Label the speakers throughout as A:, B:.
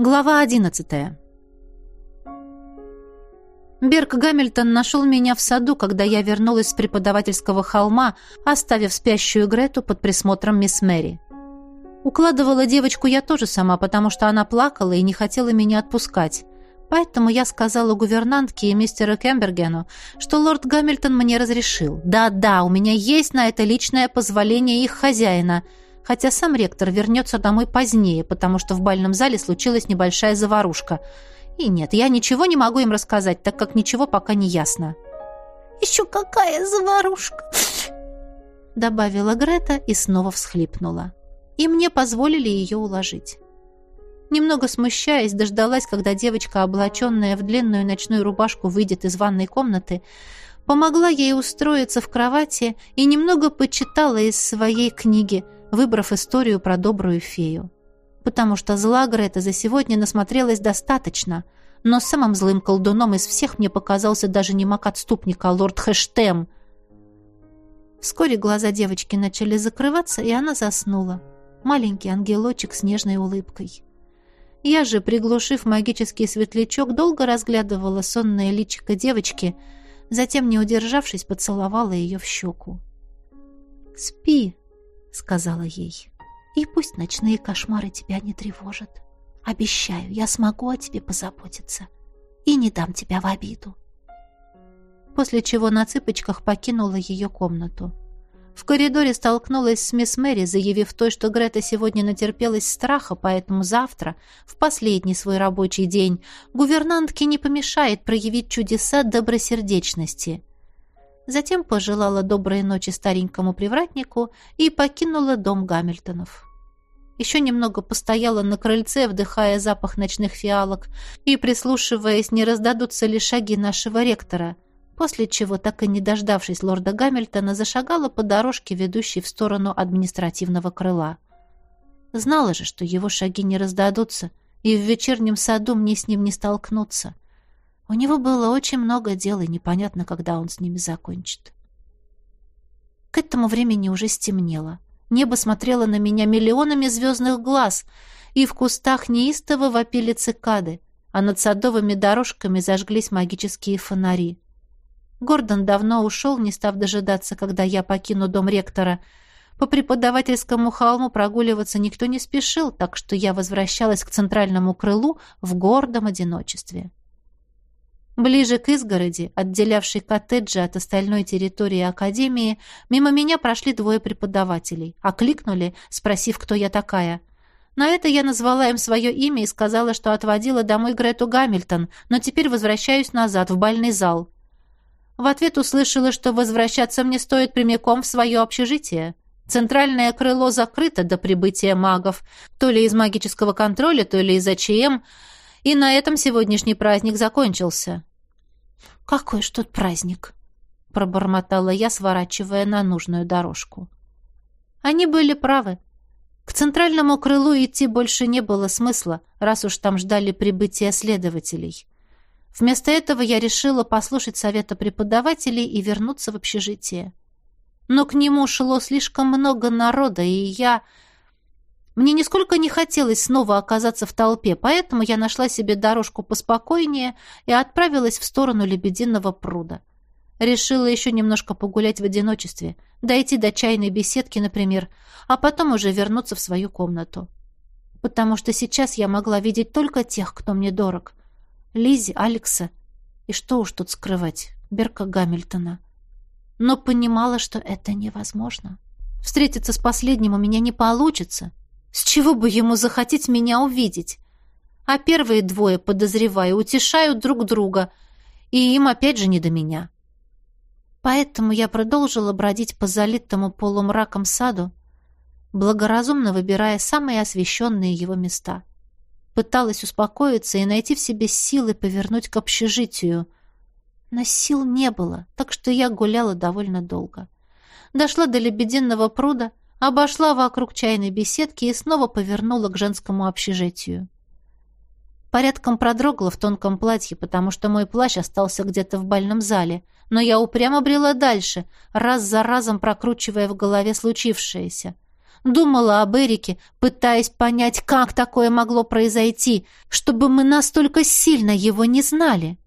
A: Глава одиннадцатая. Берг Гамильтон нашел меня в саду, когда я вернулась с преподавательского холма, оставив спящую Грету под присмотром мисс Мэри. Укладывала девочку я тоже сама, потому что она плакала и не хотела меня отпускать. Поэтому я сказала гувернантке и мистеру Кембергену, что лорд Гамильтон мне разрешил. Да-да, у меня есть на это личное позволение их хозяина — хотя сам ректор вернется домой позднее, потому что в бальном зале случилась небольшая заварушка. И нет, я ничего не могу им рассказать, так как ничего пока не ясно.
B: «Еще какая заварушка!»
A: добавила Грета и снова всхлипнула. И мне позволили ее уложить. Немного смущаясь, дождалась, когда девочка, облаченная в длинную ночную рубашку, выйдет из ванной комнаты, помогла ей устроиться в кровати и немного почитала из своей книги – выбрав историю про добрую фею. Потому что зла Грета за сегодня насмотрелась достаточно, но самым злым колдуном из всех мне показался даже не маг-отступник, а лорд Хэштем. Вскоре глаза девочки начали закрываться, и она заснула. Маленький ангелочек с нежной улыбкой. Я же, приглушив магический светлячок, долго разглядывала сонное личико девочки, затем, не удержавшись, поцеловала ее в щеку. «Спи», — сказала ей. «И пусть ночные кошмары тебя не тревожат. Обещаю, я смогу о тебе позаботиться и не дам тебя в обиду». После чего на цыпочках покинула ее комнату. В коридоре столкнулась с мисс Мэри, заявив той, что Грета сегодня натерпелась страха, поэтому завтра, в последний свой рабочий день, гувернантке не помешает проявить чудеса добросердечности затем пожелала доброй ночи старенькому привратнику и покинула дом Гамильтонов. Еще немного постояла на крыльце, вдыхая запах ночных фиалок и прислушиваясь, не раздадутся ли шаги нашего ректора, после чего, так и не дождавшись лорда Гамильтона, зашагала по дорожке, ведущей в сторону административного крыла. Знала же, что его шаги не раздадутся, и в вечернем саду мне с ним не столкнуться — у него было очень много дел, и непонятно, когда он с ними закончит. К этому времени уже стемнело. Небо смотрело на меня миллионами звездных глаз, и в кустах неистово вопили цикады, а над садовыми дорожками зажглись магические фонари. Гордон давно ушел, не став дожидаться, когда я покину дом ректора. По преподавательскому холму прогуливаться никто не спешил, так что я возвращалась к центральному крылу в гордом одиночестве. Ближе к изгороди, отделявшей коттеджи от остальной территории академии, мимо меня прошли двое преподавателей, окликнули, спросив, кто я такая. На это я назвала им свое имя и сказала, что отводила домой Грету Гамильтон, но теперь возвращаюсь назад, в бальный зал. В ответ услышала, что возвращаться мне стоит прямиком в свое общежитие. Центральное крыло закрыто до прибытия магов, то ли из магического контроля, то ли из АЧМ, и на этом сегодняшний праздник закончился. «Какой ж тут праздник!» — пробормотала я, сворачивая на нужную дорожку. Они были правы. К центральному крылу идти больше не было смысла, раз уж там ждали прибытия следователей. Вместо этого я решила послушать совета преподавателей и вернуться в общежитие. Но к нему шло слишком много народа, и я мне нисколько не хотелось снова оказаться в толпе, поэтому я нашла себе дорожку поспокойнее и отправилась в сторону Лебединого пруда. Решила еще немножко погулять в одиночестве, дойти до чайной беседки, например, а потом уже вернуться в свою комнату. Потому что сейчас я могла видеть только тех, кто мне дорог. Лизи, Алекса и что уж тут скрывать, Берка Гамильтона. Но понимала, что это невозможно. Встретиться с последним у меня не получится, с чего бы ему захотеть меня увидеть? А первые двое, подозреваю, утешают друг друга, и им опять же не до меня. Поэтому я продолжила бродить по залитому полумраком саду, благоразумно выбирая самые освещенные его места. Пыталась успокоиться и найти в себе силы повернуть к общежитию. Но сил не было, так что я гуляла довольно долго. Дошла до лебединого пруда, обошла вокруг чайной беседки и снова повернула к женскому общежитию. Порядком продрогла в тонком платье, потому что мой плащ остался где-то в бальном зале, но я упрямо брела дальше, раз за разом прокручивая в голове случившееся. Думала об Эрике, пытаясь понять, как такое могло произойти, чтобы мы настолько сильно его не знали.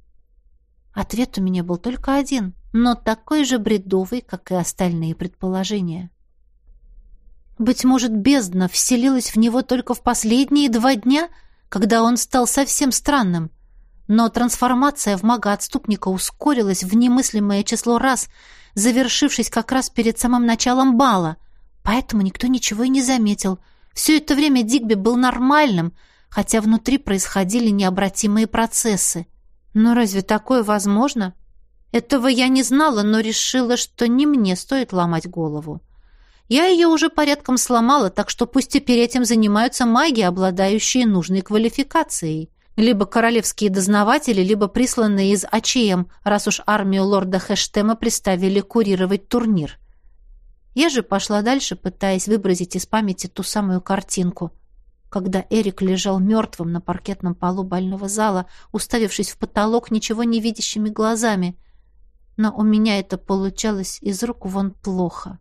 A: Ответ у меня был только один, но такой же бредовый, как и остальные предположения. Быть может, бездна вселилась в него только в последние два дня, когда он стал совсем странным. Но трансформация в мага-отступника ускорилась в немыслимое число раз, завершившись как раз перед самым началом бала. Поэтому никто ничего и не заметил. Все это время Дигби был нормальным, хотя внутри происходили необратимые процессы. Но разве такое возможно? Этого я не знала, но решила, что не мне стоит ломать голову. Я ее уже порядком сломала, так что пусть теперь этим занимаются маги, обладающие нужной квалификацией. Либо королевские дознаватели, либо присланные из АЧМ, раз уж армию лорда Хэштема приставили курировать турнир. Я же пошла дальше, пытаясь выбросить из памяти ту самую картинку — когда Эрик лежал мертвым на паркетном полу больного зала, уставившись в потолок ничего не видящими глазами. Но у меня это получалось из рук вон плохо.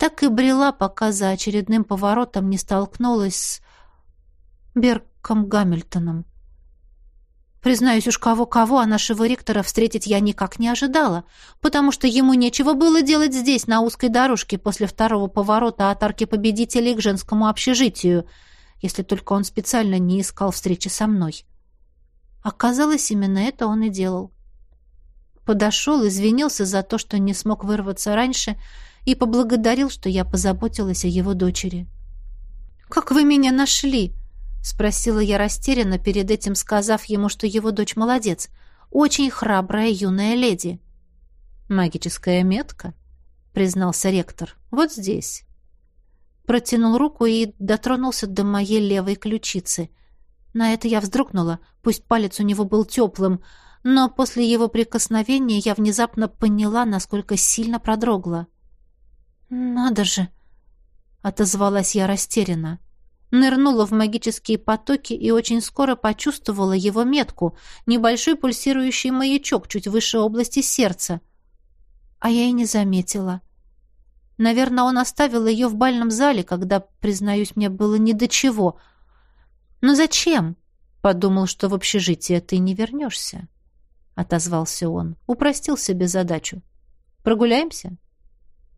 A: Так и брела, пока за очередным поворотом не столкнулась с Берком Гамильтоном. Признаюсь уж кого-кого, а нашего ректора встретить я никак не ожидала, потому что ему нечего было делать здесь, на узкой дорожке, после второго поворота от арки победителей к женскому общежитию, если только он специально не искал встречи со мной. Оказалось, именно это он и делал. Подошел, извинился за то, что не смог вырваться раньше, и поблагодарил, что я позаботилась о его дочери. «Как вы меня нашли?» — спросила я растерянно, перед этим сказав ему, что его дочь молодец. Очень храбрая юная леди. «Магическая метка?» — признался ректор. «Вот здесь». Протянул руку и дотронулся до моей левой ключицы. На это я вздрогнула, пусть палец у него был теплым, но после его прикосновения я внезапно поняла, насколько сильно продрогла. «Надо же!» — отозвалась я растерянно нырнула в магические потоки и очень скоро почувствовала его метку, небольшой пульсирующий маячок чуть выше области сердца. А я и не заметила. Наверное, он оставил ее в бальном зале, когда, признаюсь, мне было не до чего. Но зачем? Подумал, что в общежитие ты не вернешься. Отозвался он. Упростил себе задачу. Прогуляемся? —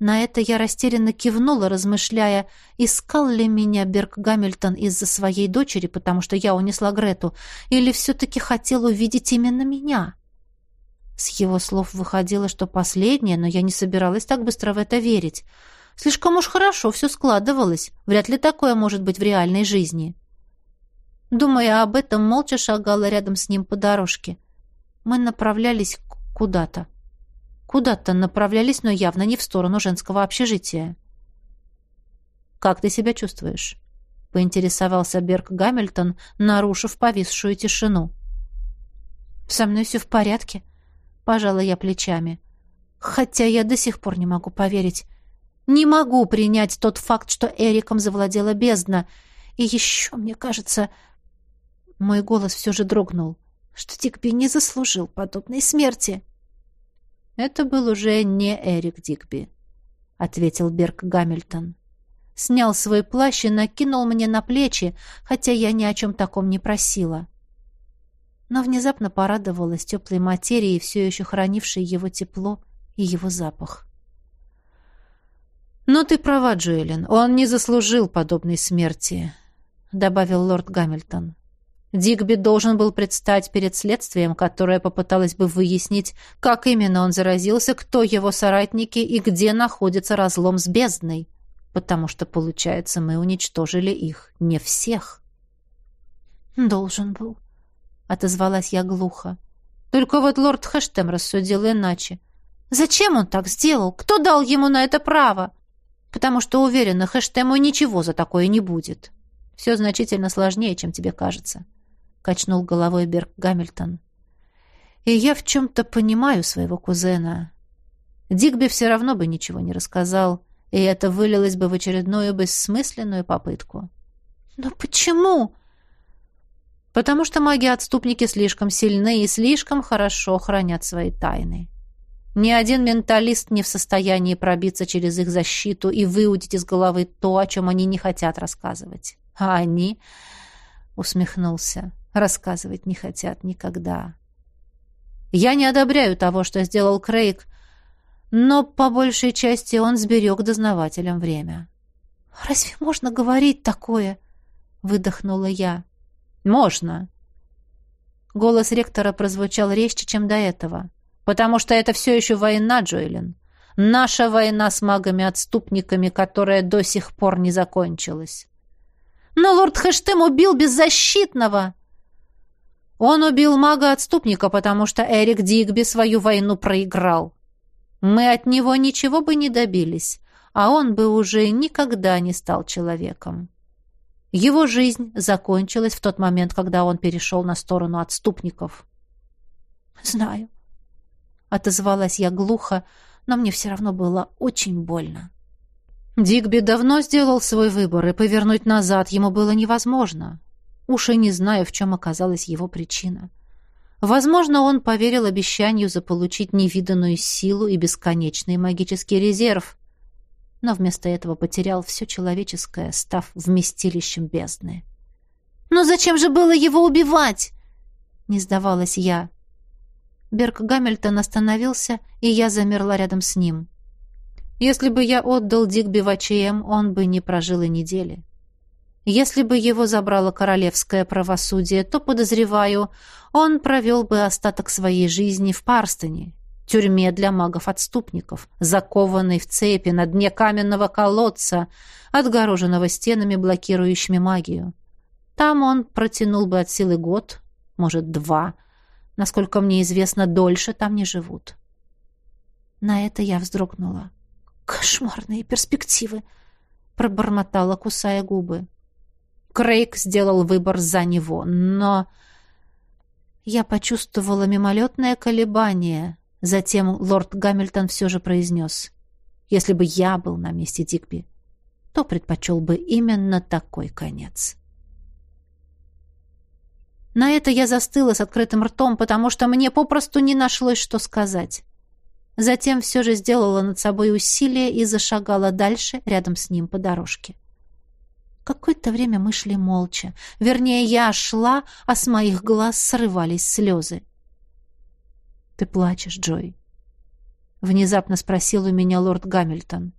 A: на это я растерянно кивнула, размышляя, искал ли меня Берг Гамильтон из-за своей дочери, потому что я унесла Грету, или все-таки хотел увидеть именно меня. С его слов выходило, что последнее, но я не собиралась так быстро в это верить. Слишком уж хорошо все складывалось. Вряд ли такое может быть в реальной жизни. Думая об этом, молча шагала рядом с ним по дорожке. Мы направлялись куда-то. Куда-то направлялись, но явно не в сторону женского общежития. «Как ты себя чувствуешь?» — поинтересовался Берг Гамильтон, нарушив повисшую тишину. «Со мной все в порядке», — пожала я плечами. «Хотя я до сих пор не могу поверить. Не могу принять тот факт, что Эриком завладела бездна. И еще, мне кажется...» Мой голос все же дрогнул, что Тикби не заслужил подобной смерти. «Это был уже не Эрик Дигби», — ответил Берг Гамильтон. Снял свой плащ и накинул мне на плечи, хотя я ни о чем таком не просила. Но внезапно порадовалась теплой материи, все еще хранившей его тепло и его запах. «Но ты права, Джоэлин, он не заслужил подобной смерти», — добавил лорд Гамильтон. Дигби должен был предстать перед следствием, которое попыталось бы выяснить, как именно он заразился, кто его соратники и где находится разлом с бездной. Потому что, получается, мы уничтожили их не всех. «Должен был», — отозвалась я глухо. Только вот лорд Хэштем рассудил иначе. «Зачем он так сделал? Кто дал ему на это право?» «Потому что, уверена, Хэштему ничего за такое не будет. Все значительно сложнее, чем тебе кажется». — качнул головой Берг Гамильтон. «И я в чем-то понимаю своего кузена. Дигби все равно бы ничего не рассказал, и это вылилось бы в очередную бессмысленную попытку». «Но почему?» «Потому что маги-отступники слишком сильны и слишком хорошо хранят свои тайны». Ни один менталист не в состоянии пробиться через их защиту и выудить из головы то, о чем они не хотят рассказывать. А они, усмехнулся, рассказывать не хотят никогда. Я не одобряю того, что сделал Крейг, но по большей части он сберег дознавателям время.
B: «Разве можно говорить такое?» — выдохнула я.
A: «Можно». Голос ректора прозвучал резче, чем до этого. «Потому что это все еще война, Джоэлин. Наша война с магами-отступниками, которая до сих пор не закончилась».
B: «Но лорд Хэштем убил беззащитного!»
A: «Он убил мага-отступника, потому что Эрик Дигби свою войну проиграл. Мы от него ничего бы не добились, а он бы уже никогда не стал человеком. Его жизнь закончилась в тот момент, когда он перешел на сторону отступников.
B: «Знаю», — отозвалась я глухо, но мне все равно было очень больно.
A: Дигби давно сделал свой выбор, и повернуть назад ему было невозможно. Уж и не знаю, в чем оказалась его причина. — Возможно, он поверил обещанию заполучить невиданную силу и бесконечный магический резерв, но вместо этого потерял все человеческое, став вместилищем бездны.
B: «Но зачем же было его убивать?»
A: — не сдавалась я. Берг Гамильтон остановился, и я замерла рядом с ним. Если бы я отдал Дигби в АЧМ, он бы не прожил и недели. Если бы его забрало королевское правосудие, то, подозреваю, он провел бы остаток своей жизни в Парстоне, тюрьме для магов-отступников, закованной в цепи на дне каменного колодца, отгороженного стенами, блокирующими магию. Там он протянул бы от силы год, может, два. Насколько мне известно, дольше там не живут. На это я вздрогнула.
B: «Кошмарные перспективы!» — пробормотала, кусая губы.
A: Крейг сделал выбор за него, но... Я почувствовала мимолетное колебание. Затем лорд Гамильтон все же произнес. Если бы я был на месте Дигби, то предпочел бы именно такой конец. На это я застыла с открытым ртом, потому что мне попросту не нашлось, что сказать. Затем все же сделала над собой усилие и зашагала дальше, рядом с ним по дорожке. Какое-то время мы шли молча. Вернее, я шла, а с моих глаз срывались слезы. «Ты плачешь, Джой?» Внезапно спросил у меня лорд Гамильтон.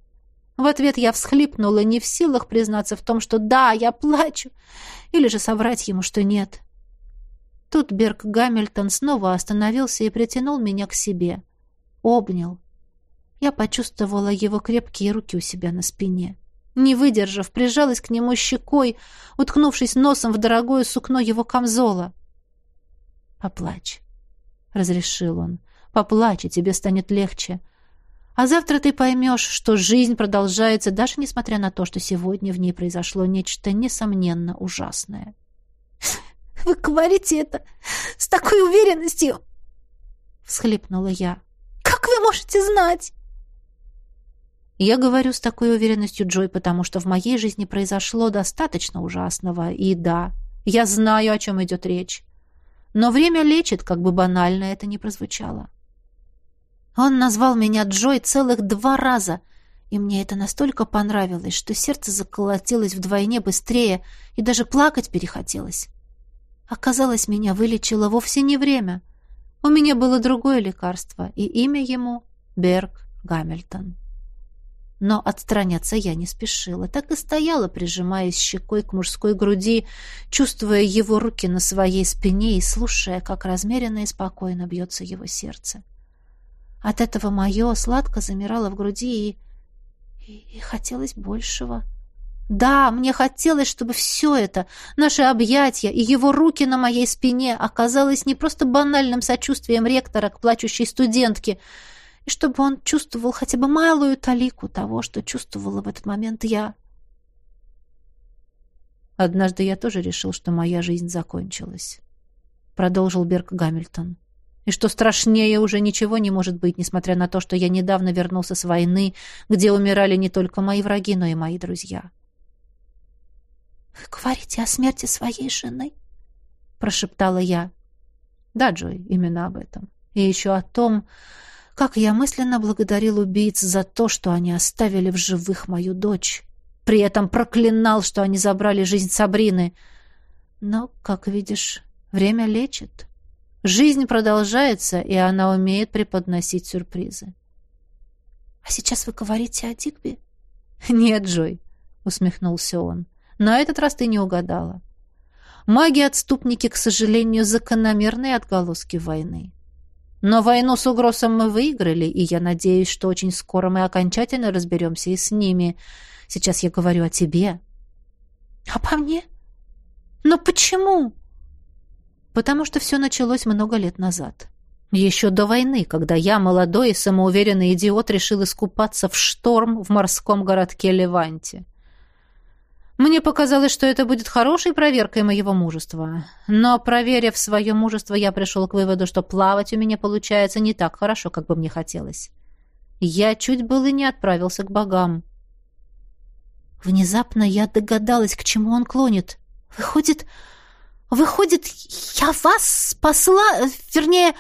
A: В ответ я всхлипнула, не в силах признаться в том, что «да, я плачу», или же соврать ему, что нет. Тут Берг Гамильтон снова остановился и притянул меня к себе. Обнял. Я почувствовала его крепкие руки у себя на спине. Не выдержав, прижалась к нему щекой, уткнувшись носом в дорогое сукно его камзола. «Поплачь», — разрешил он. «Поплачь, и тебе станет легче. А завтра ты поймешь, что жизнь продолжается, даже несмотря на то, что сегодня в ней произошло нечто несомненно ужасное».
B: «Вы говорите это с такой уверенностью!» — всхлипнула я. «Как вы можете знать?»
A: Я говорю с такой уверенностью, Джой, потому что в моей жизни произошло достаточно ужасного. И да, я знаю, о чем идет речь. Но время лечит, как бы банально это ни прозвучало. Он назвал меня Джой целых два раза, и мне это настолько понравилось, что сердце заколотилось вдвойне быстрее, и даже плакать перехотелось. Оказалось, меня вылечило вовсе не время. У меня было другое лекарство, и имя ему — Берг Гамильтон. Но отстраняться я не спешила, так и стояла, прижимаясь щекой к мужской груди, чувствуя его руки на своей спине и слушая, как размеренно и спокойно бьется его сердце. От этого мое сладко замирало в груди и... и, и хотелось большего. Да, мне хотелось, чтобы все это, наши объятия и его руки на моей спине оказалось не просто банальным сочувствием ректора к плачущей студентке — и чтобы он чувствовал хотя бы малую талику того, что чувствовала в этот момент я. Однажды я тоже решил, что моя жизнь закончилась, продолжил Берг Гамильтон. И что страшнее уже ничего не может быть, несмотря на то, что я недавно вернулся с войны, где умирали не только мои враги, но и мои друзья.
B: «Вы говорите о смерти своей жены?» — прошептала я.
A: «Да, Джой, именно об этом. И еще о том, Как я мысленно благодарил убийц за то, что они оставили в живых мою дочь. При этом проклинал, что они забрали жизнь Сабрины. Но, как видишь, время лечит. Жизнь продолжается, и она умеет преподносить сюрпризы.
B: «А сейчас вы говорите о Дигби?»
A: «Нет, Джой», — усмехнулся он. «На этот раз ты не угадала. Маги-отступники, к сожалению, закономерные отголоски войны. Но войну с угрозом мы выиграли, и я надеюсь, что очень скоро мы окончательно разберемся и с ними. Сейчас я говорю о тебе».
B: «А по мне? Но почему?»
A: «Потому что все началось много лет назад». Еще до войны, когда я, молодой и самоуверенный идиот, решил искупаться в шторм в морском городке Леванте. Мне показалось, что это будет хорошей проверкой моего мужества. Но, проверив свое мужество, я пришел к выводу, что плавать у меня получается не так хорошо, как бы мне хотелось. Я чуть было не отправился к богам.
B: Внезапно я догадалась, к чему он клонит. Выходит, выходит, я вас спасла, вернее...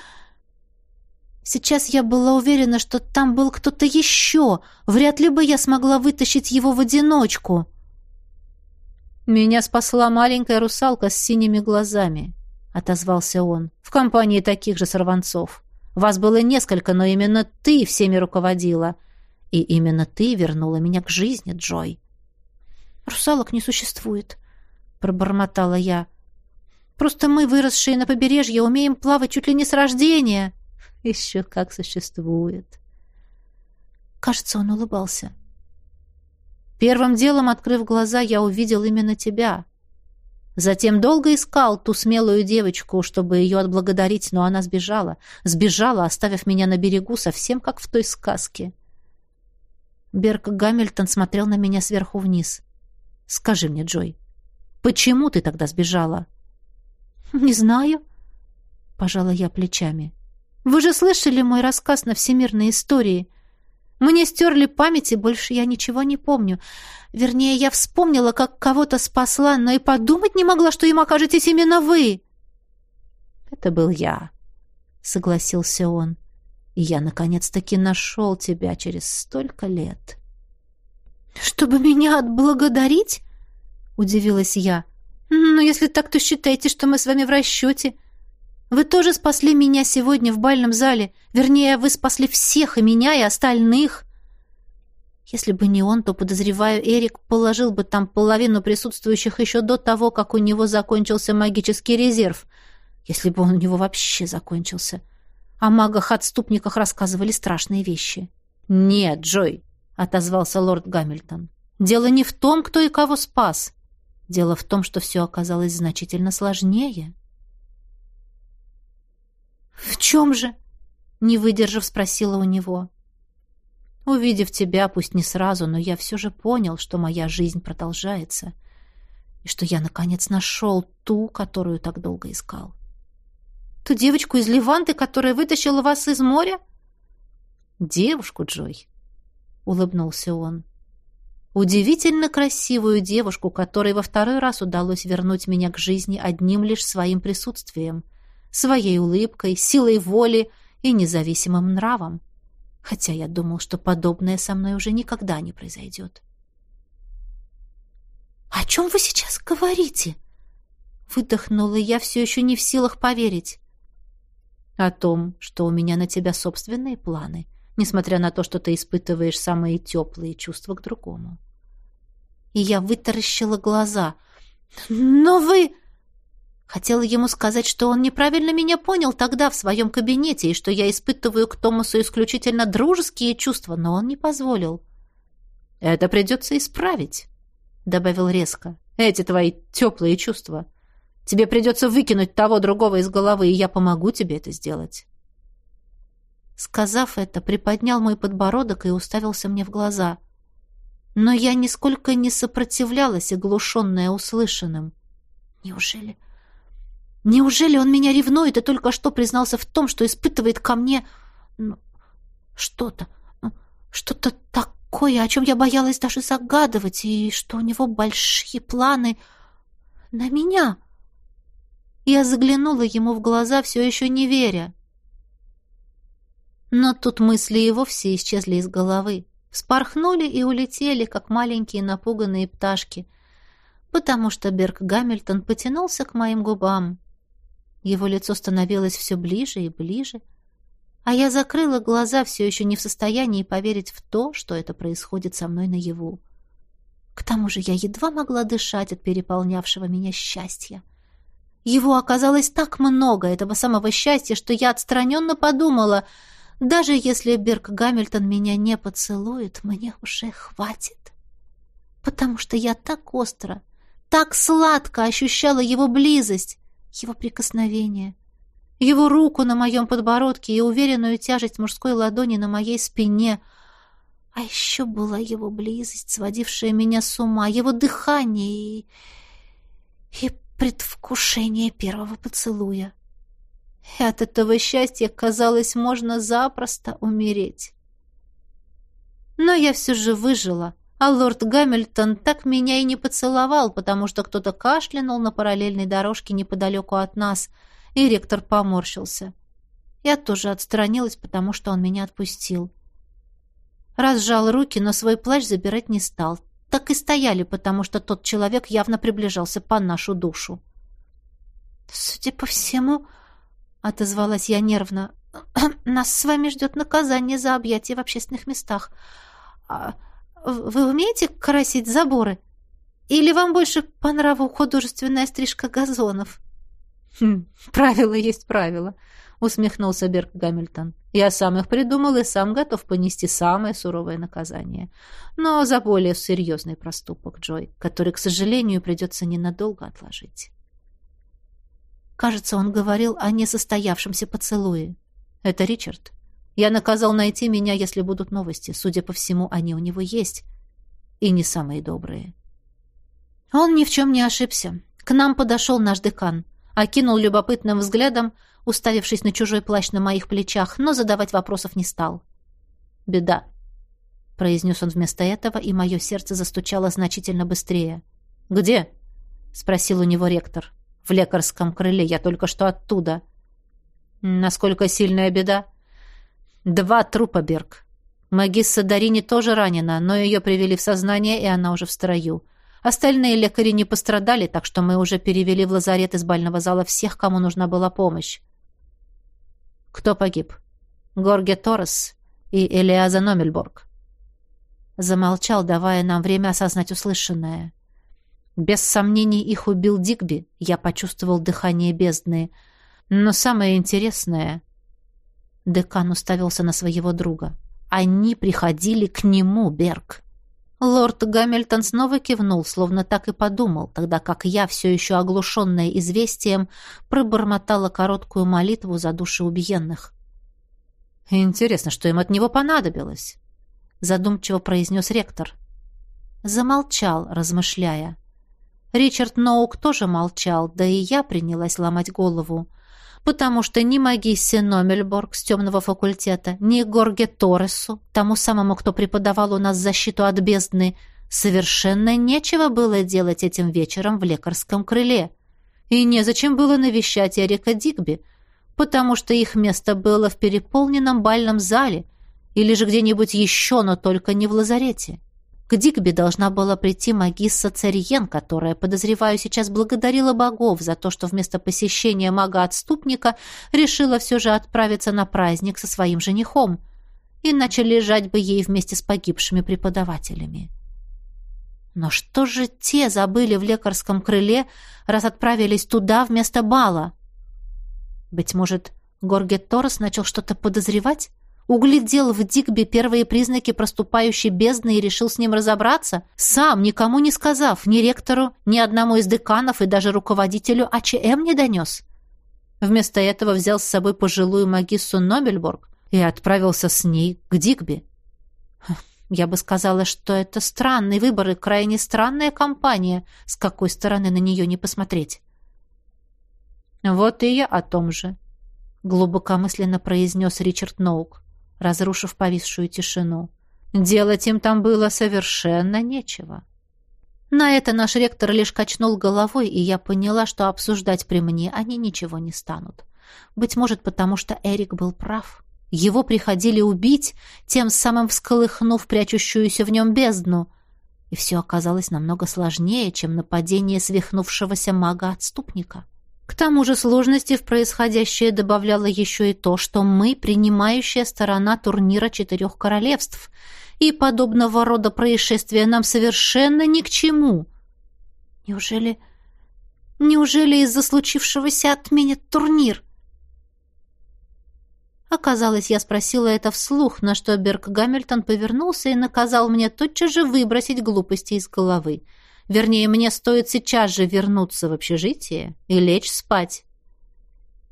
B: Сейчас я была уверена, что там был кто-то еще. Вряд ли бы я смогла вытащить его в одиночку.
A: «Меня спасла маленькая русалка с синими глазами», — отозвался он, — «в компании таких же сорванцов. Вас было несколько, но именно ты всеми руководила. И именно ты вернула меня к жизни, Джой».
B: «Русалок не существует», — пробормотала я. «Просто мы, выросшие на побережье, умеем плавать чуть ли не с рождения».
A: Еще как существует.
B: Кажется, он улыбался.
A: Первым делом, открыв глаза, я увидел именно тебя. Затем долго искал ту смелую девочку, чтобы ее отблагодарить, но она сбежала. Сбежала, оставив меня на берегу, совсем как в той сказке. Берг Гамильтон смотрел на меня сверху вниз. «Скажи мне, Джой, почему ты тогда сбежала?»
B: «Не знаю», — пожала я плечами. Вы же слышали мой рассказ на всемирной истории. Мне стерли память, и больше я ничего не помню. Вернее, я вспомнила, как кого-то спасла, но и подумать не могла, что им окажетесь именно вы.
A: Это был я, согласился он. И я наконец-таки нашел тебя через столько лет.
B: Чтобы меня отблагодарить? Удивилась я. Но если так, то считайте, что мы с вами в расчете. Вы тоже спасли меня сегодня в бальном зале. Вернее, вы спасли всех, и меня, и остальных. Если бы не он, то, подозреваю, Эрик положил бы там половину присутствующих еще до того, как у него закончился магический резерв. Если бы он у него вообще закончился. О магах-отступниках рассказывали страшные вещи.
A: «Нет, Джой», — отозвался лорд Гамильтон. «Дело не в том, кто и кого спас. Дело в том, что все оказалось значительно сложнее».
B: «В чем же?» — не выдержав, спросила у него.
A: «Увидев тебя, пусть не сразу, но я все же понял, что моя жизнь продолжается, и что я, наконец, нашел ту, которую так долго искал».
B: «Ту девочку из Леванты, которая вытащила вас из моря?»
A: «Девушку, Джой», — улыбнулся он. «Удивительно красивую девушку, которой во второй раз удалось вернуть меня к жизни одним лишь своим присутствием» своей улыбкой, силой воли и независимым нравом. Хотя я думал, что подобное со мной уже никогда не произойдет.
B: «О чем вы сейчас говорите?» Выдохнула я, все еще не в силах поверить.
A: «О том, что у меня на тебя собственные планы, несмотря на то, что ты испытываешь самые теплые чувства к другому».
B: И я вытаращила глаза. «Но вы...» Хотела ему сказать, что он неправильно меня понял тогда в своем кабинете и что я испытываю к Томасу исключительно дружеские чувства, но он не позволил.
A: «Это придется исправить», — добавил резко. «Эти твои теплые чувства. Тебе придется выкинуть того другого из головы, и я помогу тебе это сделать».
B: Сказав это, приподнял мой подбородок и уставился мне в глаза. Но я нисколько не сопротивлялась, оглушенная услышанным. Неужели... Неужели он меня ревнует и только что признался в том, что испытывает ко мне что-то, что-то такое, о чем я боялась даже загадывать, и что у него большие планы на меня? Я заглянула ему в глаза, все еще не веря.
A: Но тут мысли и вовсе исчезли из головы. Вспорхнули и улетели, как маленькие напуганные пташки, потому что Берг Гамильтон потянулся к моим губам. Его лицо становилось все ближе и ближе, а я закрыла глаза, все еще не в состоянии поверить в то, что это происходит со мной наяву. К тому же я едва могла дышать от переполнявшего меня счастья. Его оказалось так много, этого самого счастья, что я отстраненно подумала — даже если Берг Гамильтон меня не поцелует, мне уже хватит. Потому что я так остро, так сладко ощущала его близость, его прикосновение, его руку на моем подбородке и уверенную тяжесть мужской ладони на моей спине. А еще была его близость, сводившая меня с ума, его дыхание и, и предвкушение первого поцелуя. И от этого счастья, казалось, можно запросто умереть. Но я все же выжила, а лорд Гамильтон так меня и не поцеловал, потому что кто-то кашлянул на параллельной дорожке неподалеку от нас, и ректор поморщился. Я тоже отстранилась, потому что он меня отпустил. Разжал руки, но свой плащ забирать не стал. Так и стояли, потому что тот человек явно приближался по нашу душу. «Судя по всему, отозвалась я нервно. Нас с вами ждет наказание за объятия в общественных местах. А вы умеете красить заборы? Или вам больше по нраву художественная стрижка газонов?
B: Хм, правило есть правило, усмехнулся Берг Гамильтон. Я сам их придумал и сам готов понести самое суровое наказание. Но за более серьезный проступок, Джой, который, к сожалению, придется ненадолго отложить. Кажется, он говорил о несостоявшемся поцелуе. Это Ричард. Я наказал найти меня, если будут новости. Судя по всему, они у него есть. И не самые добрые. Он ни в чем не ошибся. К нам подошел наш декан. Окинул любопытным взглядом, уставившись на чужой плащ на моих плечах, но задавать вопросов не стал. «Беда», — произнес он вместо этого, и мое сердце застучало значительно быстрее. «Где?» — спросил у него ректор. В лекарском крыле. Я только что оттуда. Насколько сильная беда? Два трупа, Берг. Магисса Дарини тоже ранена, но ее привели в сознание, и она уже в строю. Остальные лекари не пострадали, так что мы уже перевели в лазарет из бального зала всех, кому нужна была помощь. Кто погиб? Горге Торрес и Элиаза Номельборг. Замолчал, давая нам время осознать услышанное. Без сомнений их убил Дигби, я почувствовал дыхание бездны. Но самое интересное... Декан уставился на своего друга. Они приходили к нему, Берг. Лорд Гамильтон снова кивнул, словно так и подумал, тогда как я, все еще оглушенная известием, пробормотала короткую молитву за души убиенных. «Интересно, что им от него понадобилось?» задумчиво произнес ректор. Замолчал, размышляя. Ричард Ноук тоже молчал, да и я принялась ломать голову. Потому что ни магиссе Номельборг с темного факультета, ни Горге Торресу, тому самому, кто преподавал у нас защиту от бездны, совершенно нечего было делать этим вечером в лекарском крыле. И незачем было навещать Эрика Дигби, потому что их место было в переполненном бальном зале или же где-нибудь еще, но только не в лазарете. К Дигби должна была прийти магисса Цариен, которая, подозреваю, сейчас благодарила богов за то, что вместо посещения мага-отступника решила все же отправиться на праздник со своим женихом, иначе лежать бы ей вместе с погибшими преподавателями. Но что же те забыли в лекарском крыле, раз отправились туда вместо бала? Быть может, Горгет Торрес начал что-то подозревать? Углядел в Дигби первые признаки проступающей бездны и решил с ним разобраться, сам, никому не сказав, ни ректору, ни одному из деканов и даже руководителю АЧМ не донес. Вместо этого взял с собой пожилую магиссу Нобельборг и отправился с ней к Дигби. Я бы сказала, что это странный выбор и крайне странная компания, с какой стороны на нее не посмотреть. «Вот и я о том же», — глубокомысленно произнес Ричард Ноук разрушив повисшую тишину. Делать им там было совершенно нечего. На это наш ректор лишь качнул головой, и я поняла, что обсуждать при мне они ничего не станут. Быть может, потому что Эрик был прав,
A: Его приходили убить, тем самым всколыхнув прячущуюся в нем бездну. И все оказалось намного сложнее, чем нападение свихнувшегося мага-отступника. К тому же сложности в происходящее добавляло еще и то, что мы принимающая сторона турнира четырех королевств, и подобного рода происшествия нам совершенно ни к чему. Неужели... Неужели из-за случившегося отменят турнир? Оказалось, я спросила это вслух, на что Берг Гамильтон повернулся и наказал мне тотчас же выбросить глупости из головы. Вернее, мне стоит сейчас же вернуться в общежитие и лечь спать.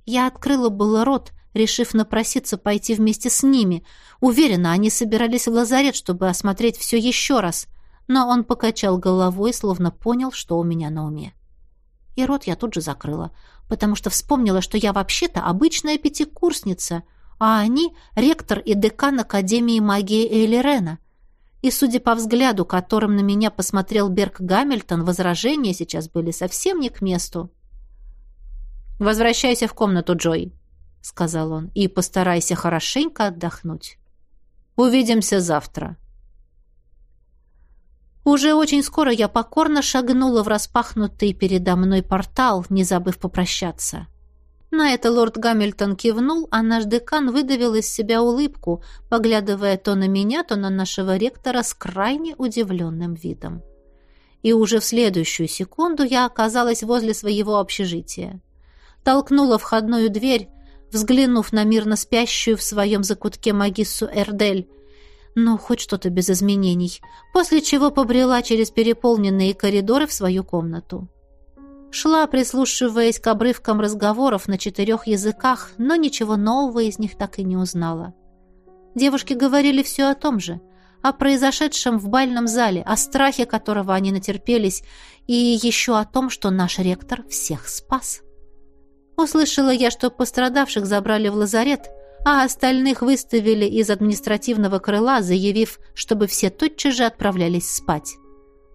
A: Я открыла было рот, решив напроситься пойти вместе с ними. Уверена, они собирались в лазарет, чтобы осмотреть все еще раз. Но он покачал головой, словно понял, что у меня на уме. И рот я тут же закрыла, потому что вспомнила, что я вообще-то обычная пятикурсница, а они — ректор и декан Академии магии Эйлерена. И, судя по взгляду, которым на меня посмотрел Берг Гамильтон, возражения сейчас были совсем не к месту. «Возвращайся в комнату, Джой», — сказал он, — «и постарайся хорошенько отдохнуть. Увидимся завтра». Уже очень скоро я покорно шагнула в распахнутый передо мной портал, не забыв попрощаться. На это лорд Гамильтон кивнул, а наш декан выдавил из себя улыбку, поглядывая то на меня, то на нашего ректора с крайне удивленным видом. И уже в следующую секунду я оказалась возле своего общежития. Толкнула входную дверь, взглянув на мирно спящую в своем закутке магиссу Эрдель, но хоть что-то без изменений, после чего побрела через переполненные коридоры в свою комнату. Шла, прислушиваясь к обрывкам разговоров на четырех языках, но ничего нового из них так и не узнала. Девушки говорили все о том же, о произошедшем в бальном зале, о страхе которого они натерпелись, и еще о том, что наш ректор всех спас. Услышала я, что пострадавших забрали в лазарет, а остальных выставили из административного крыла, заявив, чтобы все тотчас же отправлялись спать.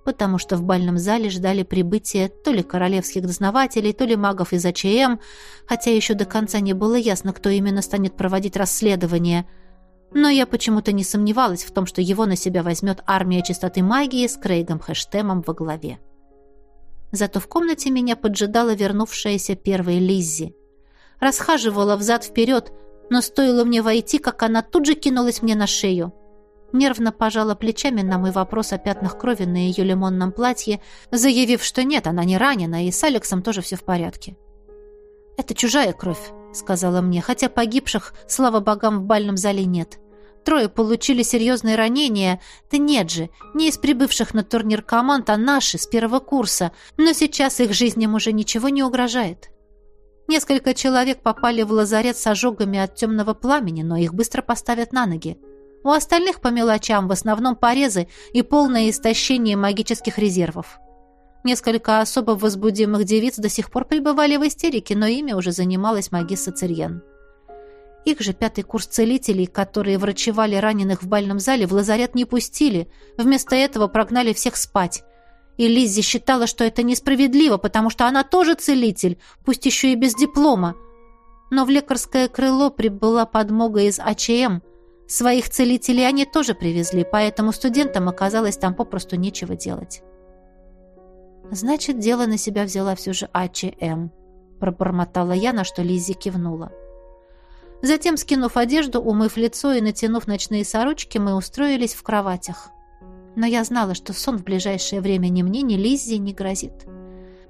A: Потому что в бальном зале ждали прибытия то ли королевских дознавателей, то ли магов из АЧМ, хотя еще до конца не было ясно, кто именно станет проводить расследование. Но я почему-то не сомневалась в том, что его на себя возьмет армия чистоты магии с Крейгом Хэштемом во главе. Зато в комнате меня поджидала вернувшаяся первая Лиззи. Расхаживала взад-вперед, но стоило мне войти, как она тут же кинулась мне на шею. Нервно пожала плечами на мой вопрос о пятнах крови на ее лимонном платье, заявив, что нет, она не ранена, и с Алексом тоже все в порядке. «Это чужая кровь», — сказала мне, хотя погибших, слава богам, в бальном зале нет. Трое получили серьезные ранения. Да нет же, не из прибывших на турнир команд, а наши, с первого курса. Но сейчас их жизням уже ничего не угрожает. Несколько человек попали в лазарет с ожогами от темного пламени, но их быстро поставят на ноги. У остальных по мелочам в основном порезы и полное истощение магических резервов. Несколько особо возбудимых девиц до сих пор пребывали в истерике, но ими уже занималась магисса Цирьен. Их же пятый курс целителей, которые врачевали раненых в бальном зале, в лазарет не пустили. Вместо этого прогнали всех спать. И Лиззи считала, что это несправедливо, потому что она тоже целитель, пусть еще и без диплома. Но в лекарское крыло прибыла подмога из АЧМ. Своих целителей они тоже привезли, поэтому студентам оказалось там попросту нечего делать. «Значит, дело на себя взяла все же АЧМ», — пробормотала я, на что Лиззи кивнула. Затем, скинув одежду, умыв лицо и натянув ночные сорочки, мы устроились в кроватях. Но я знала, что сон в ближайшее время ни мне, ни Лиззе не грозит.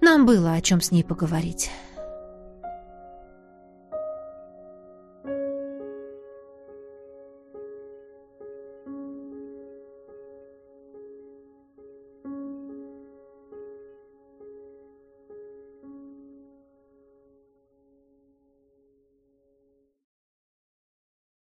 A: Нам было о чем с ней поговорить.